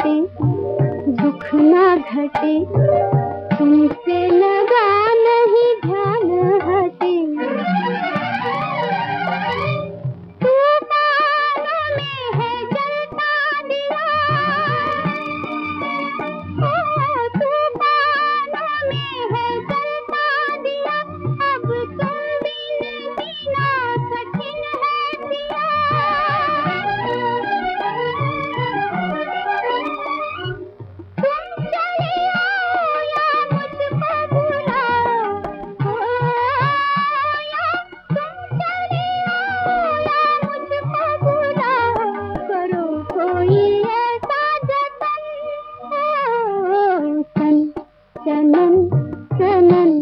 घटे दुख ना घटे तुमसे சனன் சனன்